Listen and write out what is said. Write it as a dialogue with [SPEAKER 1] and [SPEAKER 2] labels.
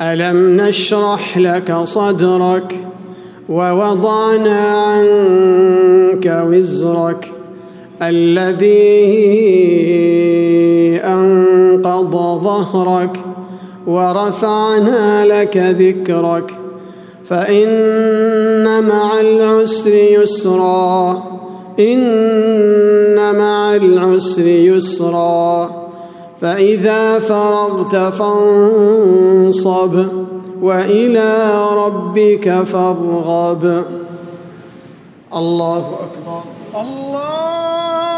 [SPEAKER 1] ألم نشرح لك صدرك ووضعنا عنك وزرك الذي أنقض ظهرك ورفعنا لك ذكرك فإن مع العسر يسرا إن مع العسر يسرا فإذا فرغت فانصب وإلى ربك فارغب. الله أكبر.
[SPEAKER 2] الله